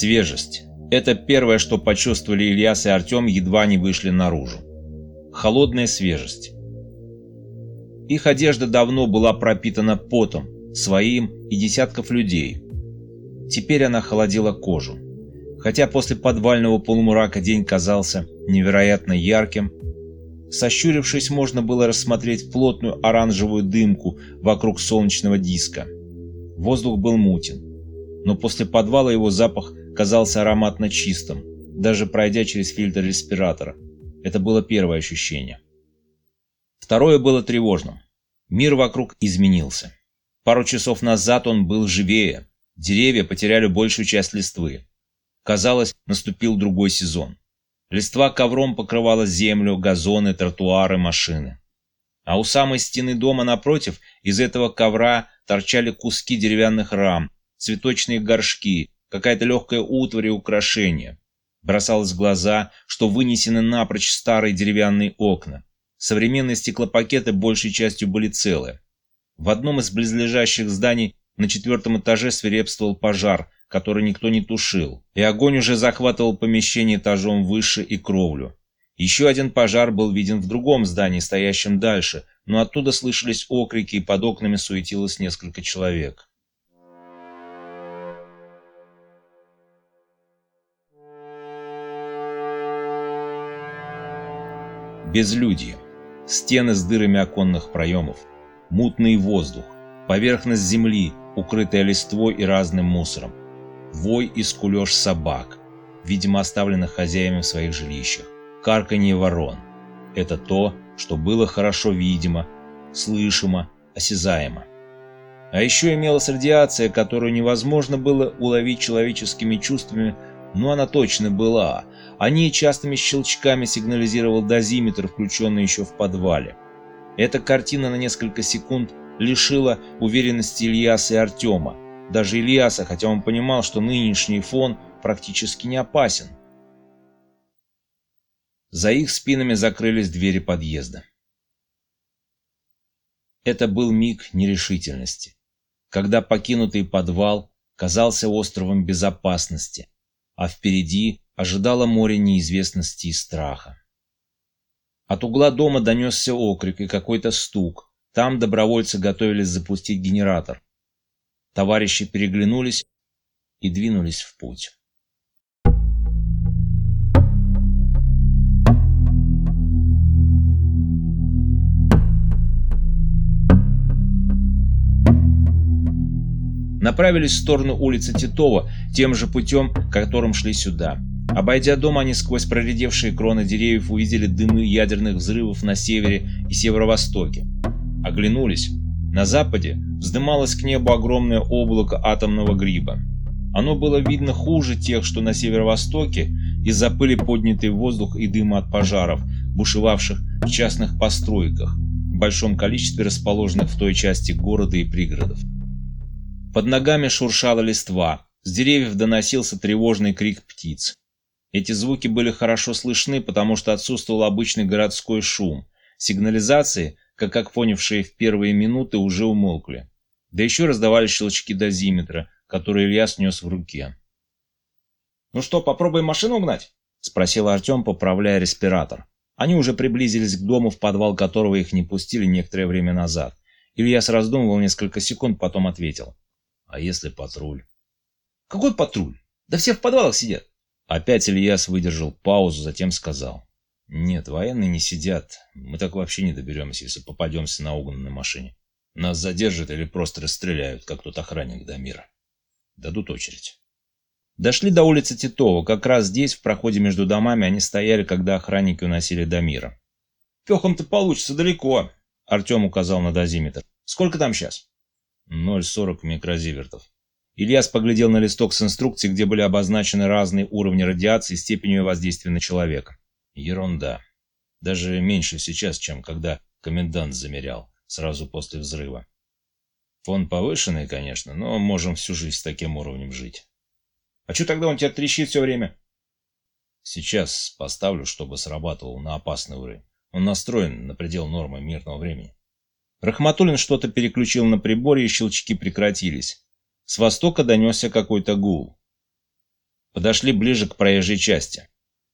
Свежесть. Это первое, что почувствовали Ильяс и Артем, едва не вышли наружу. Холодная свежесть. Их одежда давно была пропитана потом, своим и десятков людей. Теперь она холодила кожу. Хотя после подвального полумрака день казался невероятно ярким, сощурившись, можно было рассмотреть плотную оранжевую дымку вокруг солнечного диска. Воздух был мутен, но после подвала его запах казался ароматно чистым, даже пройдя через фильтр респиратора. Это было первое ощущение. Второе было тревожным. Мир вокруг изменился. Пару часов назад он был живее. Деревья потеряли большую часть листвы. Казалось, наступил другой сезон. Листва ковром покрывала землю, газоны, тротуары, машины. А у самой стены дома напротив из этого ковра торчали куски деревянных рам, цветочные горшки, какая-то легкая утварь и украшения. Бросалось в глаза, что вынесены напрочь старые деревянные окна. Современные стеклопакеты большей частью были целы. В одном из близлежащих зданий на четвертом этаже свирепствовал пожар, который никто не тушил, и огонь уже захватывал помещение этажом выше и кровлю. Еще один пожар был виден в другом здании, стоящем дальше, но оттуда слышались окрики, и под окнами суетилось несколько человек. Безлюдье. Стены с дырами оконных проемов. Мутный воздух. Поверхность земли, укрытая листвой и разным мусором. Вой и скулеж собак, видимо оставленных хозяевами в своих жилищах. Карканье ворон. Это то, что было хорошо видимо, слышимо, осязаемо. А еще имелась радиация, которую невозможно было уловить человеческими чувствами, но она точно была. О ней частыми щелчками сигнализировал дозиметр, включенный еще в подвале. Эта картина на несколько секунд лишила уверенности Ильяса и Артема. Даже Ильяса, хотя он понимал, что нынешний фон практически не опасен. За их спинами закрылись двери подъезда. Это был миг нерешительности, когда покинутый подвал казался островом безопасности, а впереди ожидало море неизвестности и страха. От угла дома донесся окрик и какой-то стук. Там добровольцы готовились запустить генератор. Товарищи переглянулись и двинулись в путь. направились в сторону улицы Титова тем же путем, которым шли сюда. Обойдя дом, они сквозь проредевшие кроны деревьев увидели дымы ядерных взрывов на севере и северо-востоке. Оглянулись. На западе вздымалось к небу огромное облако атомного гриба. Оно было видно хуже тех, что на северо-востоке, из-за пыли поднятый воздух и дыма от пожаров, бушевавших в частных постройках, в большом количестве расположенных в той части города и пригородов. Под ногами шуршала листва, с деревьев доносился тревожный крик птиц. Эти звуки были хорошо слышны, потому что отсутствовал обычный городской шум. Сигнализации, как понявшие в первые минуты, уже умолкли. Да еще раздавались щелчки дозиметра, который Илья снес в руке. «Ну что, попробуем машину угнать?» — спросил Артем, поправляя респиратор. Они уже приблизились к дому, в подвал которого их не пустили некоторое время назад. Ильяс раздумывал несколько секунд, потом ответил. А если патруль? Какой патруль? Да все в подвалах сидят. Опять Ильяс выдержал паузу, затем сказал. Нет, военные не сидят. Мы так вообще не доберемся, если попадемся на угнанной машине. Нас задержат или просто расстреляют, как тот охранник Дамира. Дадут очередь. Дошли до улицы Титова. Как раз здесь, в проходе между домами, они стояли, когда охранники уносили Дамира. «Пехом-то получится далеко», — Артем указал на дозиметр. «Сколько там сейчас?» 0,40 микрозивертов. Ильяс поглядел на листок с инструкцией, где были обозначены разные уровни радиации и степенью воздействия на человека. Ерунда. Даже меньше сейчас, чем когда комендант замерял, сразу после взрыва. Фон повышенный, конечно, но можем всю жизнь с таким уровнем жить. А что тогда он тебя трещит все время? Сейчас поставлю, чтобы срабатывал на опасный уровень. Он настроен на предел нормы мирного времени. Рахматуллин что-то переключил на приборе, и щелчки прекратились. С востока донесся какой-то гул. Подошли ближе к проезжей части.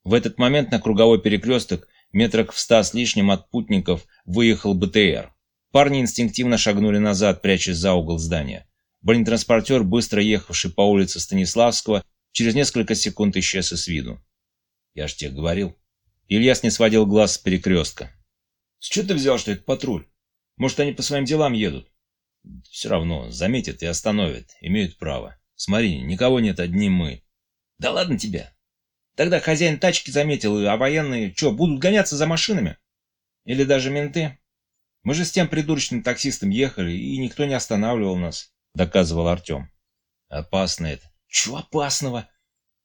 В этот момент на круговой перекресток, метрах в ста с лишним от путников, выехал БТР. Парни инстинктивно шагнули назад, прячась за угол здания. Бронетранспортер, быстро ехавший по улице Станиславского, через несколько секунд исчез из виду. «Я ж тебе говорил». Ильяс не сводил глаз с перекрестка. «С чего ты взял, что это патруль? Может, они по своим делам едут?» «Все равно, заметят и остановят, имеют право. Смотри, никого нет, одни мы». «Да ладно тебя. Тогда хозяин тачки заметил, а военные, что, будут гоняться за машинами? Или даже менты?» Мы же с тем придурочным таксистом ехали, и никто не останавливал нас, доказывал Артем. Опасно это. Чего опасного?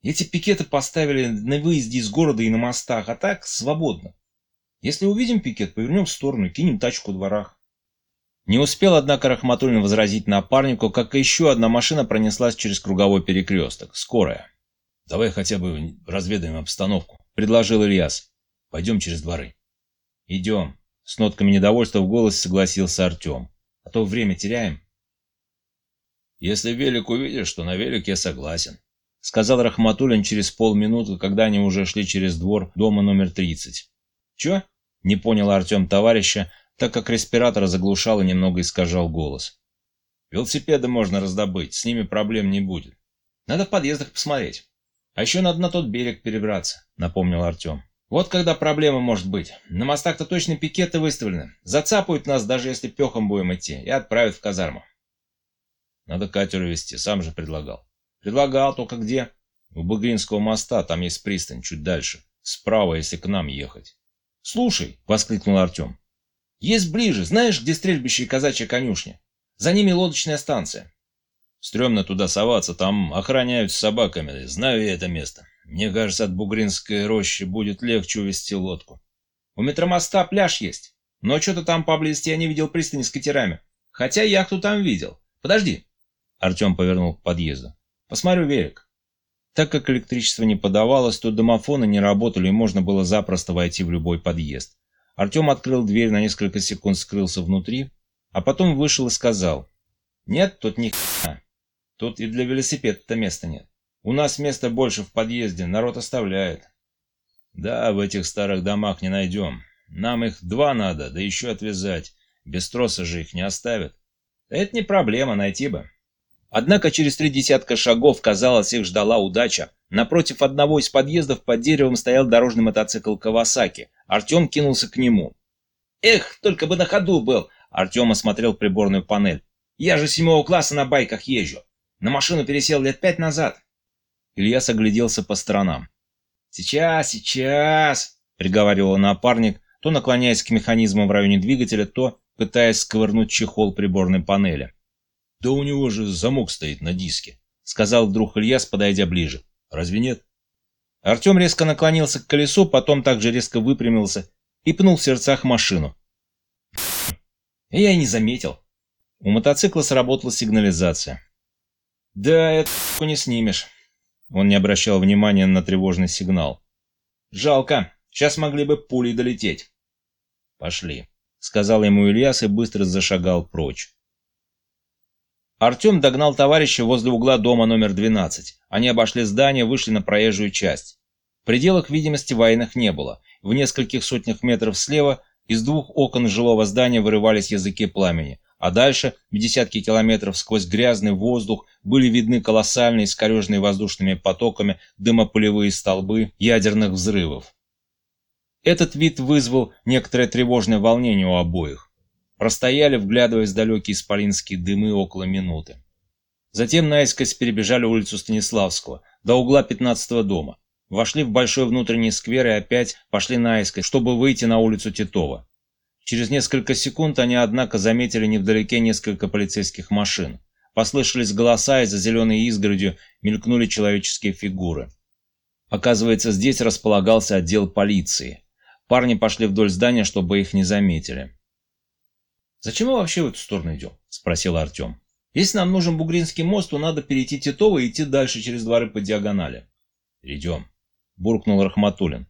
Эти пикеты поставили на выезде из города и на мостах, а так свободно. Если увидим пикет, повернем в сторону кинем тачку в дворах. Не успел, однако, Рахматуллин возразить напарнику, как еще одна машина пронеслась через круговой перекресток. Скорая. «Давай хотя бы разведаем обстановку», — предложил Ильяс. «Пойдем через дворы». «Идем», с нотками недовольства в голосе согласился Артем. А то время теряем. Если велик увидишь, что на велике согласен. Сказал Рахматуллин через полминуты, когда они уже шли через двор дома номер 30. Че? Не понял Артем товарища, так как респиратор заглушал и немного искажал голос. Велосипеды можно раздобыть, с ними проблем не будет. Надо в подъездах посмотреть. А еще надо на тот берег перебраться, напомнил Артем. Вот когда проблема может быть. На мостах-то точно пикеты выставлены. Зацапают нас, даже если пехом будем идти, и отправят в казарму. Надо катер вести, сам же предлагал. Предлагал, только где? У Багринского моста, там есть пристань, чуть дальше. Справа, если к нам ехать. Слушай, воскликнул Артем. Есть ближе, знаешь, где стрельбище и казачья конюшня? За ними лодочная станция. Стремно туда соваться, там охраняют с собаками, знаю я это место. Мне кажется, от Бугринской рощи будет легче увести лодку. У метромоста пляж есть, но что-то там поблизости я не видел пристани с катерами. Хотя яхту там видел. Подожди. Артем повернул к подъезду. Посмотрю велик. Так как электричество не подавалось, то домофоны не работали и можно было запросто войти в любой подъезд. Артем открыл дверь, на несколько секунд скрылся внутри, а потом вышел и сказал. «Нет, тут ни хрена. Тут и для велосипеда-то места нет. У нас места больше в подъезде, народ оставляет. Да, в этих старых домах не найдем. Нам их два надо, да еще отвязать. Без троса же их не оставят. Это не проблема, найти бы. Однако через три десятка шагов, казалось, их ждала удача. Напротив одного из подъездов под деревом стоял дорожный мотоцикл Кавасаки. Артем кинулся к нему. «Эх, только бы на ходу был!» Артем осмотрел приборную панель. «Я же седьмого класса на байках езжу. На машину пересел лет пять назад. Ильяс огляделся по сторонам. «Сейчас, сейчас!» — приговаривал напарник, то наклоняясь к механизму в районе двигателя, то пытаясь сковырнуть чехол приборной панели. «Да у него же замок стоит на диске», — сказал вдруг Ильяс, подойдя ближе. «Разве нет?» Артем резко наклонился к колесу, потом также резко выпрямился и пнул в сердцах машину. Я и не заметил. У мотоцикла сработала сигнализация. «Да, это не снимешь». Он не обращал внимания на тревожный сигнал. «Жалко. Сейчас могли бы пулей долететь». «Пошли», — сказал ему Ильяс и быстро зашагал прочь. Артем догнал товарища возле угла дома номер 12. Они обошли здание, вышли на проезжую часть. В пределах видимости военных не было. В нескольких сотнях метров слева из двух окон жилого здания вырывались языки пламени, а дальше, в десятки километров сквозь грязный воздух, были видны колоссальные, искореженные воздушными потоками дымопылевые столбы ядерных взрывов. Этот вид вызвал некоторое тревожное волнение у обоих. Простояли, вглядываясь в далекие исполинские дымы около минуты. Затем наискось перебежали улицу Станиславского, до угла пятнадцатого дома. Вошли в большой внутренний сквер и опять пошли наискось, чтобы выйти на улицу Титова. Через несколько секунд они, однако, заметили невдалеке несколько полицейских машин. Послышались голоса, и за зеленой изгородью мелькнули человеческие фигуры. Оказывается, здесь располагался отдел полиции. Парни пошли вдоль здания, чтобы их не заметили. «Зачем мы вообще в эту сторону идем?» – спросил Артем. «Если нам нужен Бугринский мост, то надо перейти Титово и идти дальше через дворы по диагонали». «Идем», – буркнул Рахматуллин.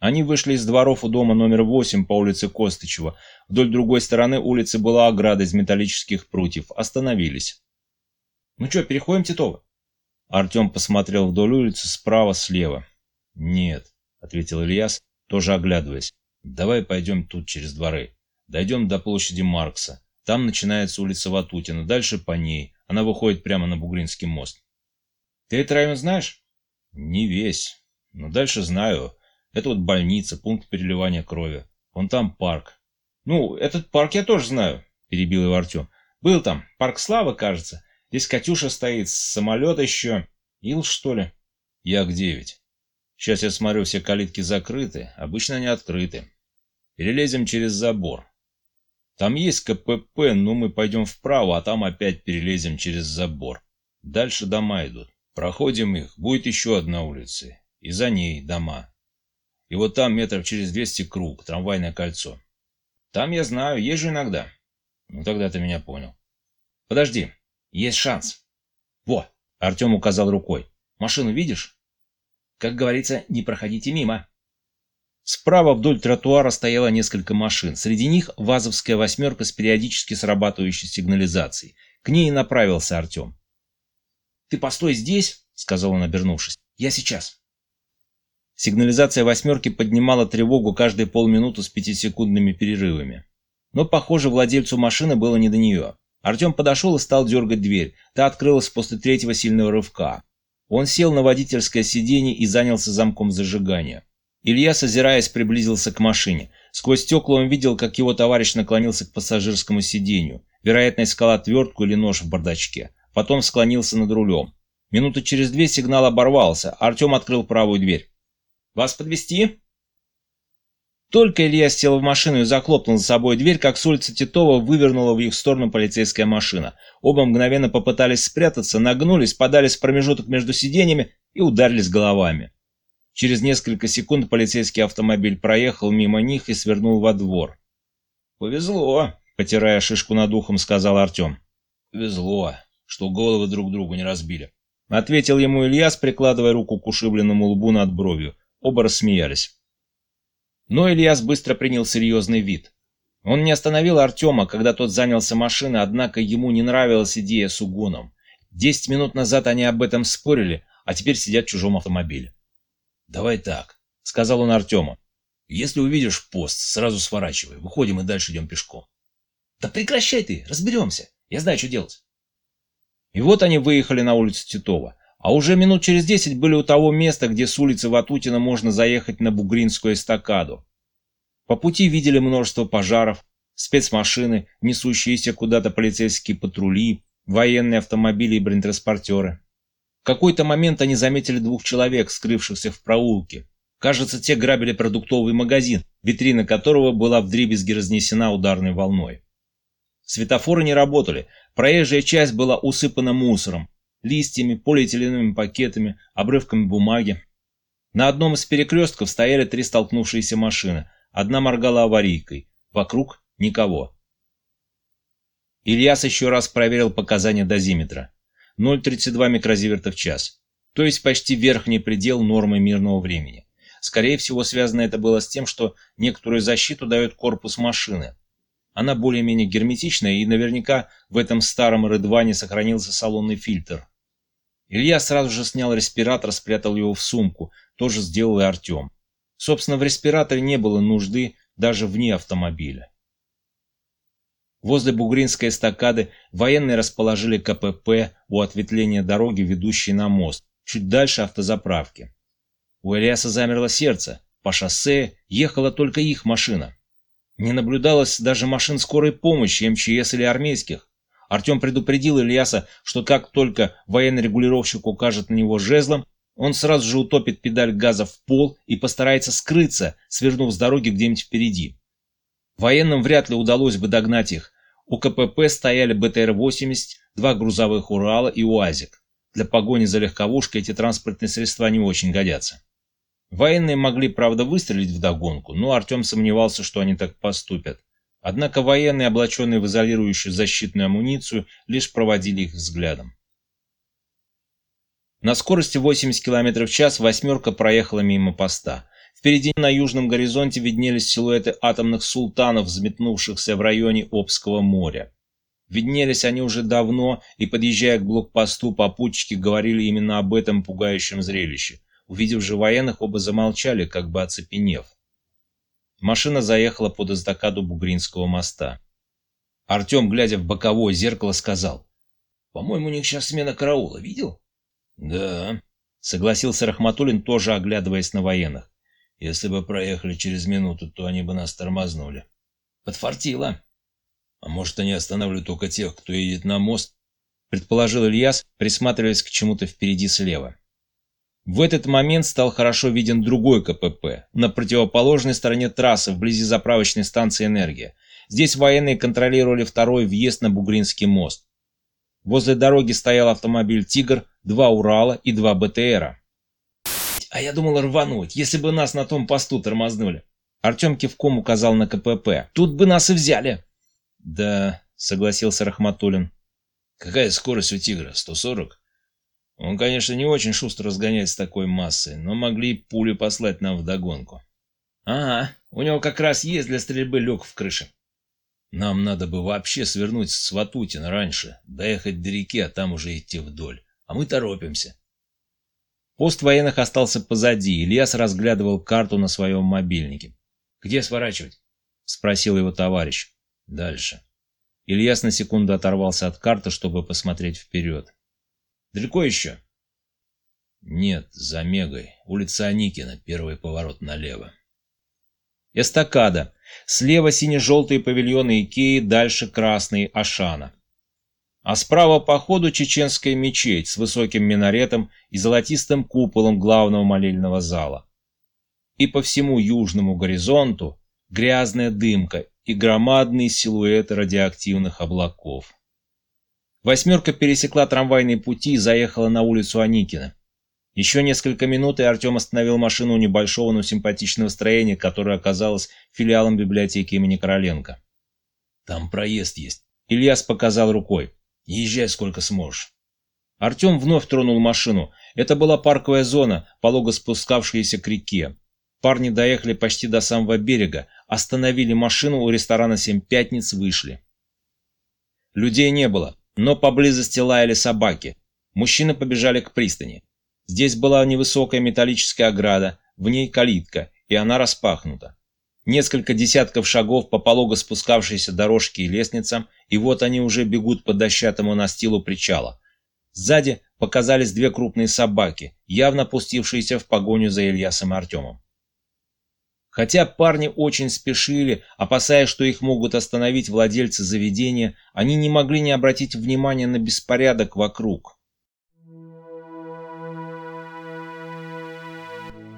Они вышли из дворов у дома номер 8 по улице Костычева. Вдоль другой стороны улицы была ограда из металлических прутьев. Остановились. «Ну что, переходим Титово?» Артем посмотрел вдоль улицы справа, слева. «Нет», — ответил Ильяс, тоже оглядываясь. «Давай пойдем тут через дворы. Дойдем до площади Маркса. Там начинается улица Ватутина, дальше по ней. Она выходит прямо на Бугринский мост». «Ты этот район знаешь?» «Не весь. Но дальше знаю. Это вот больница, пункт переливания крови. Вон там парк». «Ну, этот парк я тоже знаю», — перебил его Артем. «Был там. Парк Славы, кажется. Здесь Катюша стоит, самолет еще. Ил, что ли? Як-9. Сейчас я смотрю, все калитки закрыты, обычно они открыты. Перелезем через забор. Там есть КПП, но мы пойдем вправо, а там опять перелезем через забор. Дальше дома идут. Проходим их, будет еще одна улица. И за ней дома. И вот там метров через 200 круг, трамвайное кольцо. Там я знаю, езжу иногда. Ну тогда ты меня понял. Подожди, есть шанс. Во, Артем указал рукой. Машину видишь? Как говорится, не проходите мимо. Справа вдоль тротуара стояло несколько машин. Среди них вазовская восьмерка с периодически срабатывающей сигнализацией. К ней и направился Артем. «Ты постой здесь», — сказал он, обернувшись. «Я сейчас». Сигнализация восьмерки поднимала тревогу каждые полминуты с пятисекундными перерывами. Но, похоже, владельцу машины было не до нее. Артем подошел и стал дергать дверь. Та открылась после третьего сильного рывка. Он сел на водительское сиденье и занялся замком зажигания. Илья, созираясь, приблизился к машине. Сквозь стекла он видел, как его товарищ наклонился к пассажирскому сиденью. Вероятно, искал отвертку или нож в бардачке. Потом склонился над рулем. Минуты через две сигнал оборвался. Артем открыл правую дверь. «Вас подвести? Только Илья сел в машину и захлопнул за собой дверь, как с улицы Титова вывернула в их сторону полицейская машина. Оба мгновенно попытались спрятаться, нагнулись, подались в промежуток между сиденьями и ударились головами. Через несколько секунд полицейский автомобиль проехал мимо них и свернул во двор. «Повезло», — потирая шишку над ухом, сказал Артем. «Повезло, что головы друг другу не разбили», — ответил ему Ильяс, прикладывая руку к ушибленному лбу над бровью. Оба рассмеялись. Но Ильяс быстро принял серьезный вид. Он не остановил Артема, когда тот занялся машиной, однако ему не нравилась идея с угоном. Десять минут назад они об этом спорили, а теперь сидят в чужом автомобиле. «Давай так», — сказал он Артему. «Если увидишь пост, сразу сворачивай. Выходим и дальше идем пешком». «Да прекращай ты, разберемся. Я знаю, что делать». И вот они выехали на улицу Титова. А уже минут через десять были у того места, где с улицы Ватутина можно заехать на Бугринскую эстакаду. По пути видели множество пожаров, спецмашины, несущиеся куда-то полицейские патрули, военные автомобили и бронетранспортеры. В какой-то момент они заметили двух человек, скрывшихся в проулке. Кажется, те грабили продуктовый магазин, витрина которого была вдребезги разнесена ударной волной. Светофоры не работали, проезжая часть была усыпана мусором, листьями, полиэтиленовыми пакетами, обрывками бумаги. На одном из перекрестков стояли три столкнувшиеся машины. Одна моргала аварийкой. Вокруг никого. Ильяс еще раз проверил показания дозиметра. 0,32 микрозиверта в час. То есть почти верхний предел нормы мирного времени. Скорее всего, связано это было с тем, что некоторую защиту дает корпус машины. Она более-менее герметичная, и наверняка в этом старом Редване сохранился салонный фильтр. Илья сразу же снял респиратор, спрятал его в сумку. Тоже сделал и Артем. Собственно, в респираторе не было нужды даже вне автомобиля. Возле Бугринской эстакады военные расположили КПП у ответвления дороги, ведущей на мост, чуть дальше автозаправки. У Ильяса замерло сердце. По шоссе ехала только их машина. Не наблюдалось даже машин скорой помощи, МЧС или армейских. Артем предупредил Ильяса, что как только военный регулировщик укажет на него жезлом, он сразу же утопит педаль газа в пол и постарается скрыться, свернув с дороги где-нибудь впереди. Военным вряд ли удалось бы догнать их. У КПП стояли БТР-80, два грузовых Урала и УАЗик. Для погони за легковушкой эти транспортные средства не очень годятся. Военные могли, правда, выстрелить в догонку, но Артем сомневался, что они так поступят. Однако военные, облаченные в изолирующую защитную амуницию, лишь проводили их взглядом. На скорости 80 км в час «восьмерка» проехала мимо поста. Впереди на южном горизонте виднелись силуэты атомных султанов, взметнувшихся в районе Обского моря. Виднелись они уже давно, и, подъезжая к блокпосту, попутчики говорили именно об этом пугающем зрелище. Увидев же военных, оба замолчали, как бы оцепенев. Машина заехала под эстакаду Бугринского моста. Артем, глядя в боковое зеркало, сказал. «По-моему, у них сейчас смена караула. Видел?» «Да», — согласился Рахматуллин, тоже оглядываясь на военных. «Если бы проехали через минуту, то они бы нас тормознули». «Подфартило». «А может, они останавливают только тех, кто едет на мост?» — предположил Ильяс, присматриваясь к чему-то впереди слева. В этот момент стал хорошо виден другой КПП, на противоположной стороне трассы, вблизи заправочной станции «Энергия». Здесь военные контролировали второй въезд на Бугринский мост. Возле дороги стоял автомобиль «Тигр», два «Урала» и два БТРа. «А я думал рвануть, если бы нас на том посту тормознули». Артем кивком указал на КПП. «Тут бы нас и взяли». «Да», — согласился Рахматуллин. «Какая скорость у «Тигра»? 140?» Он, конечно, не очень шустро разгоняет с такой массой, но могли пули послать нам вдогонку. Ага, у него как раз есть для стрельбы люк в крыше. Нам надо бы вообще свернуть с Ватутина раньше, доехать до реки, а там уже идти вдоль. А мы торопимся. Пост военных остался позади, Ильяс разглядывал карту на своем мобильнике. «Где сворачивать?» — спросил его товарищ. «Дальше». Ильяс на секунду оторвался от карты, чтобы посмотреть вперед. Далеко еще? Нет, за Мегой. Улица Аникина, первый поворот налево. Эстакада. Слева сине-желтые павильоны Икеи, дальше красный Ашана. А справа по ходу чеченская мечеть с высоким минаретом и золотистым куполом главного молельного зала. И по всему южному горизонту грязная дымка и громадные силуэты радиоактивных облаков. Восьмерка пересекла трамвайные пути и заехала на улицу Аникина. Еще несколько минут, и Артем остановил машину у небольшого, но симпатичного строения, которое оказалось филиалом библиотеки имени Короленко. «Там проезд есть». Ильяс показал рукой. «Езжай сколько сможешь». Артем вновь тронул машину. Это была парковая зона, полого спускавшаяся к реке. Парни доехали почти до самого берега, остановили машину у ресторана «Семь пятниц», вышли. Людей не было но поблизости лаяли собаки. Мужчины побежали к пристани. Здесь была невысокая металлическая ограда, в ней калитка, и она распахнута. Несколько десятков шагов по полого спускавшейся дорожке и лестницам, и вот они уже бегут по дощатому настилу причала. Сзади показались две крупные собаки, явно пустившиеся в погоню за Ильясом и Артемом. Хотя парни очень спешили, опасаясь, что их могут остановить владельцы заведения, они не могли не обратить внимания на беспорядок вокруг.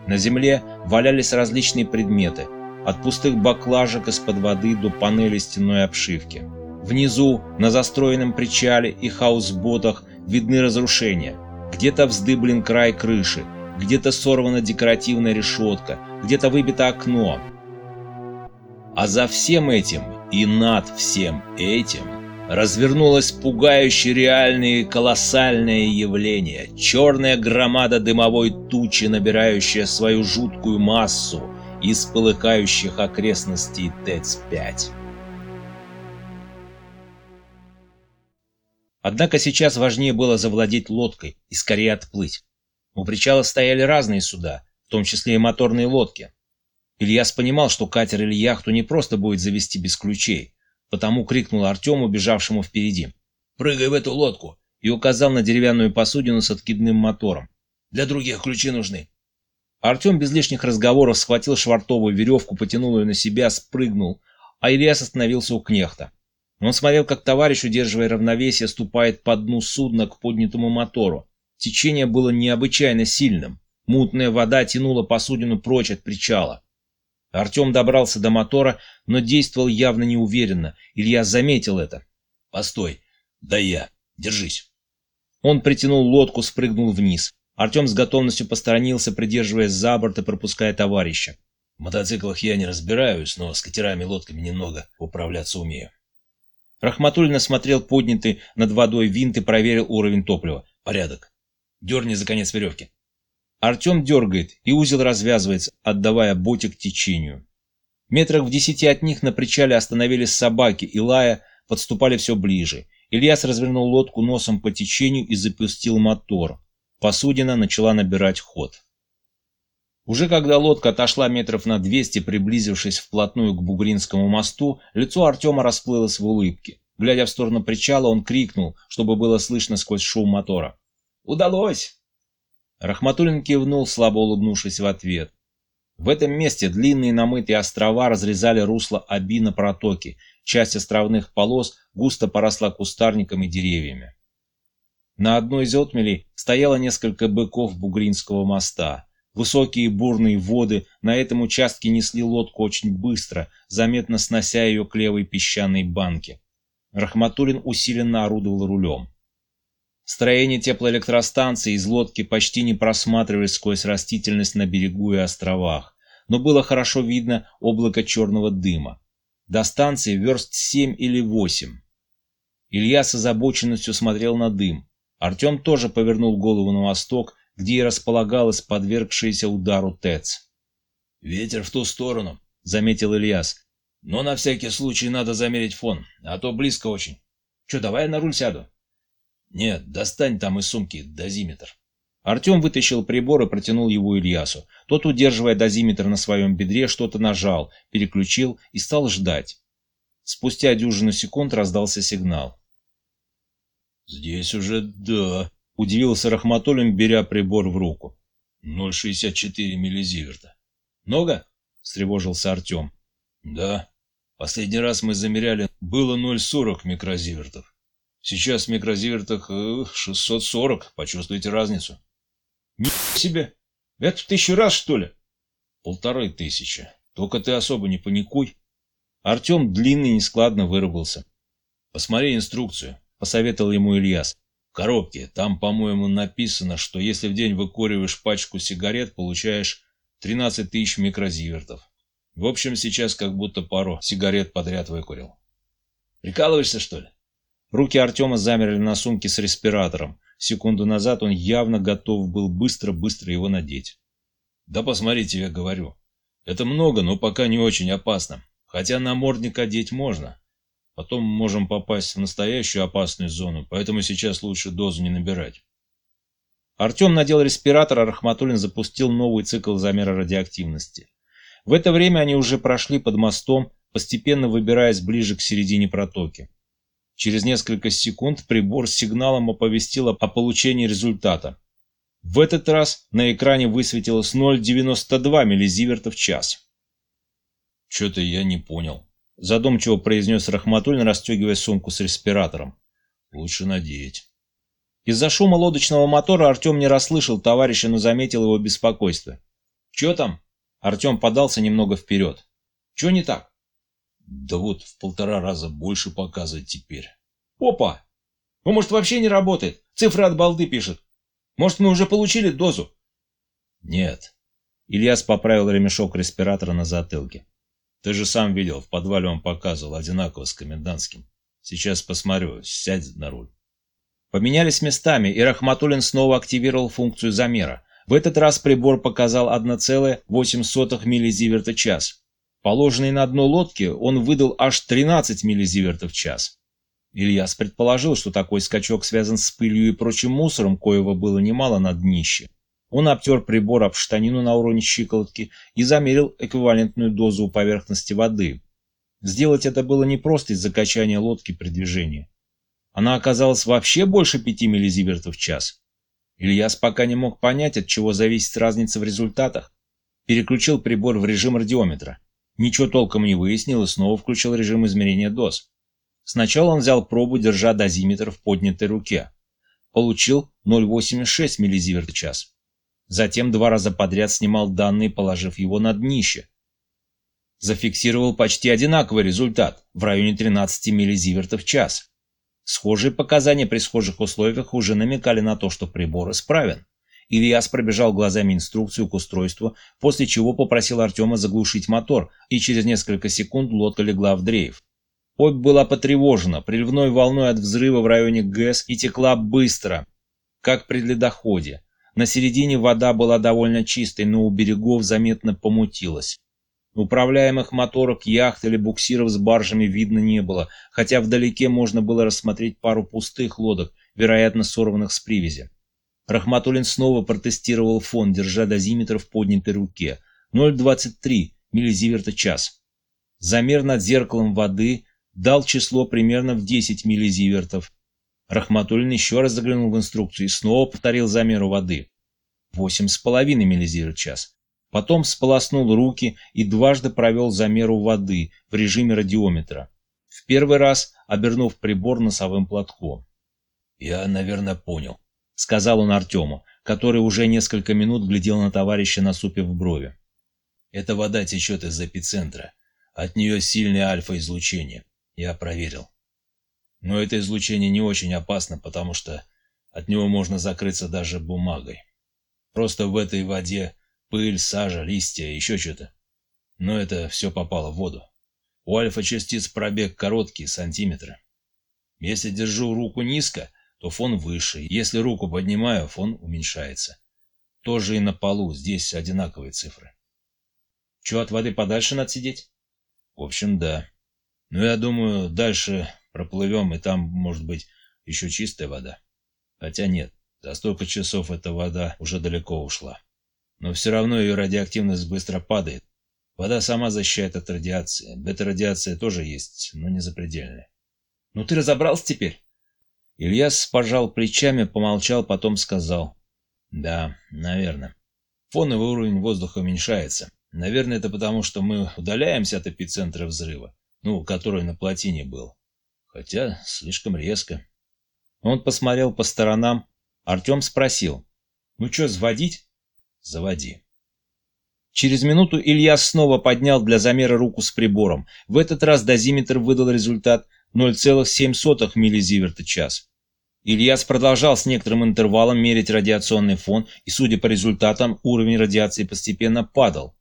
На земле валялись различные предметы, от пустых баклажек из-под воды до панели стенной обшивки. Внизу, на застроенном причале и хаусботах видны разрушения. Где-то вздыблен край крыши, где-то сорвана декоративная решетка, где-то выбито окно. А за всем этим и над всем этим развернулось пугающе реальное и колоссальное явление. Черная громада дымовой тучи, набирающая свою жуткую массу из полыхающих окрестностей ТЭЦ-5. Однако сейчас важнее было завладеть лодкой и скорее отплыть. У причала стояли разные суда, в том числе и моторные лодки. Ильяс понимал, что катер или яхту не просто будет завести без ключей, потому крикнул Артему, бежавшему впереди. «Прыгай в эту лодку!» и указал на деревянную посудину с откидным мотором. «Для других ключи нужны». Артем без лишних разговоров схватил швартовую веревку, потянул ее на себя, спрыгнул, а Ильяс остановился у кнехта. Он смотрел, как товарищ, удерживая равновесие, ступает по дну судна к поднятому мотору. Течение было необычайно сильным. Мутная вода тянула посудину прочь от причала. Артем добрался до мотора, но действовал явно неуверенно. Илья заметил это. «Постой! Да я! Держись!» Он притянул лодку, спрыгнул вниз. Артем с готовностью посторонился, придерживаясь за борт и пропуская товарища. В мотоциклах я не разбираюсь, но с катерами и лодками немного управляться умею. Рахматуллин осмотрел поднятый над водой винт и проверил уровень топлива. Порядок. Дерни за конец веревки. Артем дергает, и узел развязывается, отдавая ботик течению. Метрах в десяти от них на причале остановились собаки, и лая подступали все ближе. Ильяс развернул лодку носом по течению и запустил мотор. Посудина начала набирать ход. Уже когда лодка отошла метров на 200, приблизившись вплотную к Бугринскому мосту, лицо Артема расплылось в улыбке. Глядя в сторону причала, он крикнул, чтобы было слышно сквозь шум мотора. «Удалось!» Рахматуллин кивнул, слабо улыбнувшись в ответ. В этом месте длинные намытые острова разрезали русло Аби на протоке. Часть островных полос густо поросла кустарниками и деревьями. На одной из отмелей стояло несколько быков Бугринского моста. Высокие бурные воды на этом участке несли лодку очень быстро, заметно снося ее к левой песчаной банке. Рахматуллин усиленно орудовал рулем. Строение теплоэлектростанции из лодки почти не просматривались сквозь растительность на берегу и островах, но было хорошо видно облако черного дыма. До станции верст семь или восемь. Илья с озабоченностью смотрел на дым. Артем тоже повернул голову на восток, где и располагалась подвергшаяся удару ТЭЦ. «Ветер в ту сторону», — заметил Ильяс. «Но на всякий случай надо замерить фон, а то близко очень. Че, давай я на руль сяду?» «Нет, достань там из сумки дозиметр». Артем вытащил прибор и протянул его Ильясу. Тот, удерживая дозиметр на своем бедре, что-то нажал, переключил и стал ждать. Спустя дюжину секунд раздался сигнал. «Здесь уже да», — удивился Рахматуллин, беря прибор в руку. «0,64 миллизиверта». «Много?» — встревожился Артем. «Да. Последний раз мы замеряли, было 0,40 микрозивертов. Сейчас в микрозивертах 640, э, почувствуете разницу. Ни себе! Это в тысячу раз, что ли? Полторы тысячи. Только ты особо не паникуй. Артем длинный нескладно выругался. Посмотри инструкцию, посоветовал ему Ильяс. В коробке, там, по-моему, написано, что если в день выкуриваешь пачку сигарет, получаешь 13 тысяч микрозивертов. В общем, сейчас как будто пару сигарет подряд выкурил. Прикалываешься, что ли? Руки Артема замерли на сумке с респиратором. Секунду назад он явно готов был быстро-быстро его надеть. «Да посмотрите, я говорю. Это много, но пока не очень опасно. Хотя намордник одеть можно. Потом можем попасть в настоящую опасную зону, поэтому сейчас лучше дозу не набирать». Артем надел респиратор, а Рахматуллин запустил новый цикл замера радиоактивности. В это время они уже прошли под мостом, постепенно выбираясь ближе к середине протоки. Через несколько секунд прибор с сигналом оповестил о получении результата. В этот раз на экране высветилось 0,92 миллизиверта в час. «Что-то я не понял», – задумчиво произнес Рахматуллин, расстегивая сумку с респиратором. «Лучше надеть». Из-за шума лодочного мотора Артем не расслышал товарища, но заметил его беспокойство. «Че там?» Артем подался немного вперед. «Че не так?» Да вот в полтора раза больше показывает теперь. Опа! Ну, может, вообще не работает? Цифры от балды пишет. Может, мы уже получили дозу? Нет. Ильяс поправил ремешок респиратора на затылке. Ты же сам видел, в подвале он показывал, одинаково с комендантским. Сейчас посмотрю, сядь на руль. Поменялись местами, и Рахматуллин снова активировал функцию замера. В этот раз прибор показал 1,08 миллизиверта час. Положенный на дно лодки, он выдал аж 13 миллизивертов в час. Ильяс предположил, что такой скачок связан с пылью и прочим мусором, коего было немало на днище. Он обтер прибор об штанину на уровне щиколотки и замерил эквивалентную дозу у поверхности воды. Сделать это было непросто из-за качания лодки при движении. Она оказалась вообще больше 5 миллизивертов в час. Ильяс пока не мог понять, от чего зависит разница в результатах. Переключил прибор в режим радиометра. Ничего толком не выяснил и снова включил режим измерения доз. Сначала он взял пробу, держа дозиметр в поднятой руке. Получил 0,86 миллизиверт в час. Затем два раза подряд снимал данные, положив его на днище. Зафиксировал почти одинаковый результат, в районе 13 миллизивертов в час. Схожие показания при схожих условиях уже намекали на то, что прибор исправен. Ильяс пробежал глазами инструкцию к устройству, после чего попросил Артема заглушить мотор, и через несколько секунд лодка легла в дрейф. Обь была потревожена приливной волной от взрыва в районе ГЭС и текла быстро, как при ледоходе. На середине вода была довольно чистой, но у берегов заметно помутилась. Управляемых моторок, яхт или буксиров с баржами видно не было, хотя вдалеке можно было рассмотреть пару пустых лодок, вероятно, сорванных с привязи. Рахматуллин снова протестировал фон, держа дозиметр в поднятой руке. 0,23 миллизиверта час. Замер над зеркалом воды дал число примерно в 10 миллизивертов. Рахматуллин еще раз заглянул в инструкцию и снова повторил замеру воды. 8,5 миллизиверт час. Потом сполоснул руки и дважды провел замеру воды в режиме радиометра. В первый раз обернув прибор носовым платком. «Я, наверное, понял», — сказал он Артему, который уже несколько минут глядел на товарища, насупив брови. «Эта вода течет из эпицентра. От нее сильное альфа-излучение. Я проверил. Но это излучение не очень опасно, потому что от него можно закрыться даже бумагой. Просто в этой воде Пыль, сажа, листья, еще что-то. Но это все попало в воду. У альфа-частиц пробег короткий, сантиметры. Если держу руку низко, то фон выше. Если руку поднимаю, фон уменьшается. Тоже и на полу, здесь одинаковые цифры. Че, от воды подальше надо сидеть? В общем, да. Но я думаю, дальше проплывем, и там, может быть, еще чистая вода. Хотя нет, за столько часов эта вода уже далеко ушла но все равно ее радиоактивность быстро падает. Вода сама защищает от радиации. Бета-радиация тоже есть, но не запредельная. Ну ты разобрался теперь? Ильяс пожал плечами, помолчал, потом сказал. Да, наверное. Фоновый уровень воздуха уменьшается. Наверное, это потому, что мы удаляемся от эпицентра взрыва, ну, который на плотине был. Хотя слишком резко. Он посмотрел по сторонам. Артем спросил. Ну что, заводить? Заводи. Через минуту Илья снова поднял для замера руку с прибором. В этот раз дозиметр выдал результат 0,7 миллизиверта час. Ильяс продолжал с некоторым интервалом мерить радиационный фон, и, судя по результатам, уровень радиации постепенно падал.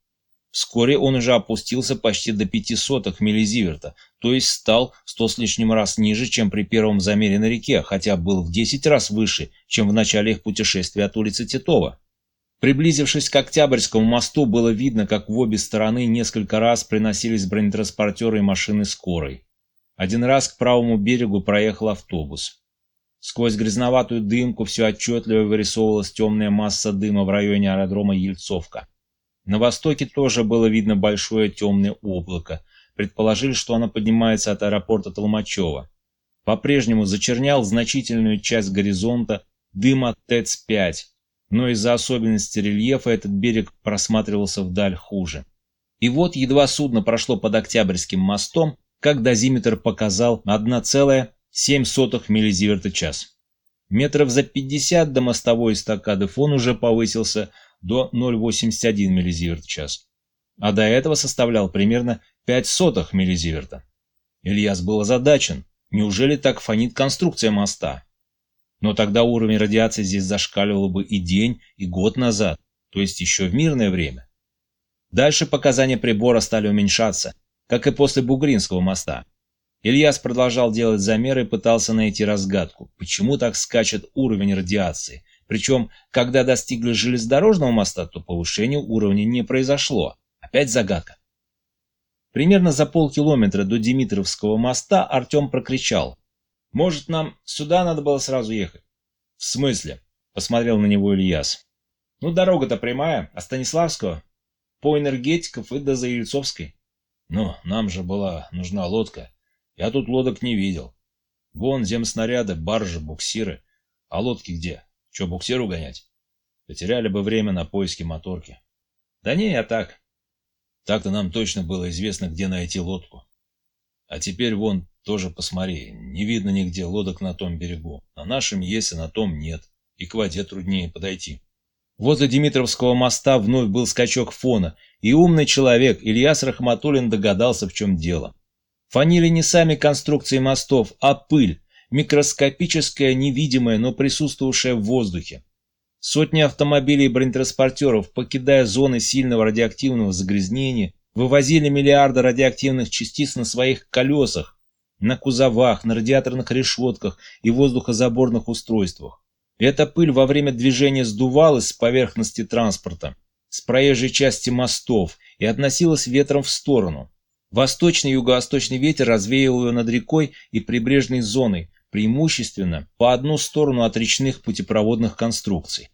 Вскоре он уже опустился почти до 500 миллизиверта, то есть стал 100 с лишним раз ниже, чем при первом замере на реке, хотя был в 10 раз выше, чем в начале их путешествия от улицы Титова. Приблизившись к Октябрьскому мосту, было видно, как в обе стороны несколько раз приносились бронетранспортеры и машины скорой. Один раз к правому берегу проехал автобус. Сквозь грязноватую дымку все отчетливо вырисовывалась темная масса дыма в районе аэродрома Ельцовка. На востоке тоже было видно большое темное облако. Предположили, что оно поднимается от аэропорта Толмачева. По-прежнему зачернял значительную часть горизонта дым от ТЭЦ-5, но из-за особенностей рельефа этот берег просматривался вдаль хуже. И вот едва судно прошло под Октябрьским мостом, как дозиметр показал 1,7 миллизиверта час. Метров за 50 до мостовой эстакады фон уже повысился до 0,81 миллизиверт час, а до этого составлял примерно 5 сотых миллизиверта. Ильяс был озадачен. Неужели так фонит конструкция моста? Но тогда уровень радиации здесь зашкаливал бы и день, и год назад, то есть еще в мирное время. Дальше показания прибора стали уменьшаться, как и после Бугринского моста. Ильяс продолжал делать замеры и пытался найти разгадку, почему так скачет уровень радиации. Причем, когда достигли железнодорожного моста, то повышения уровня не произошло. Опять загадка. Примерно за полкилометра до Димитровского моста Артем прокричал. Может, нам сюда надо было сразу ехать? В смысле? Посмотрел на него Ильяс. Ну, дорога-то прямая, а Станиславского по энергетиков и до Заильцовской. Ну, нам же была нужна лодка. Я тут лодок не видел. Вон земснаряды, баржи, буксиры. А лодки где? Че, буксиру гонять? Потеряли бы время на поиски моторки. Да не, я так. Так-то нам точно было известно, где найти лодку. А теперь вон тоже посмотри, не видно нигде лодок на том берегу. На нашем есть, а на том нет. И к воде труднее подойти. Возле Димитровского моста вновь был скачок фона, и умный человек Ильяс Рахматуллин догадался, в чем дело. Фонили не сами конструкции мостов, а пыль, микроскопическая, невидимая, но присутствовавшая в воздухе. Сотни автомобилей и бронетранспортеров, покидая зоны сильного радиоактивного загрязнения, вывозили миллиарды радиоактивных частиц на своих колесах, на кузовах, на радиаторных решетках и воздухозаборных устройствах. Эта пыль во время движения сдувалась с поверхности транспорта. с проезжей части мостов и относилась ветром в сторону. Восточный и юго-восточный ветер развеял ее над рекой и прибрежной зоной, преимущественно по одну сторону от речных путепроводных конструкций.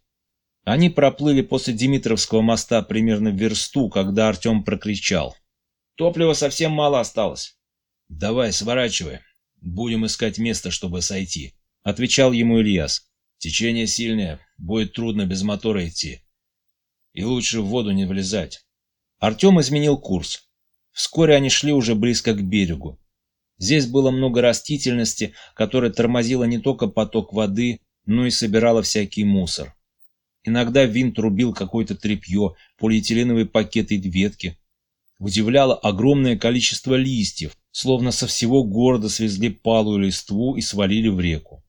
Они проплыли после Димитровского моста примерно версту, когда Артем прокричал. «Топлива совсем мало осталось». «Давай, сворачивай. Будем искать место, чтобы сойти», — отвечал ему Ильяс. «Течение сильное, будет трудно без мотора идти. И лучше в воду не влезать». Артем изменил курс. Вскоре они шли уже близко к берегу. Здесь было много растительности, которая тормозила не только поток воды, но и собирала всякий мусор. Иногда винт рубил какое-то тряпье, полиэтиленовые пакеты и ветки. Удивляло огромное количество листьев, словно со всего города свезли палую листву и свалили в реку.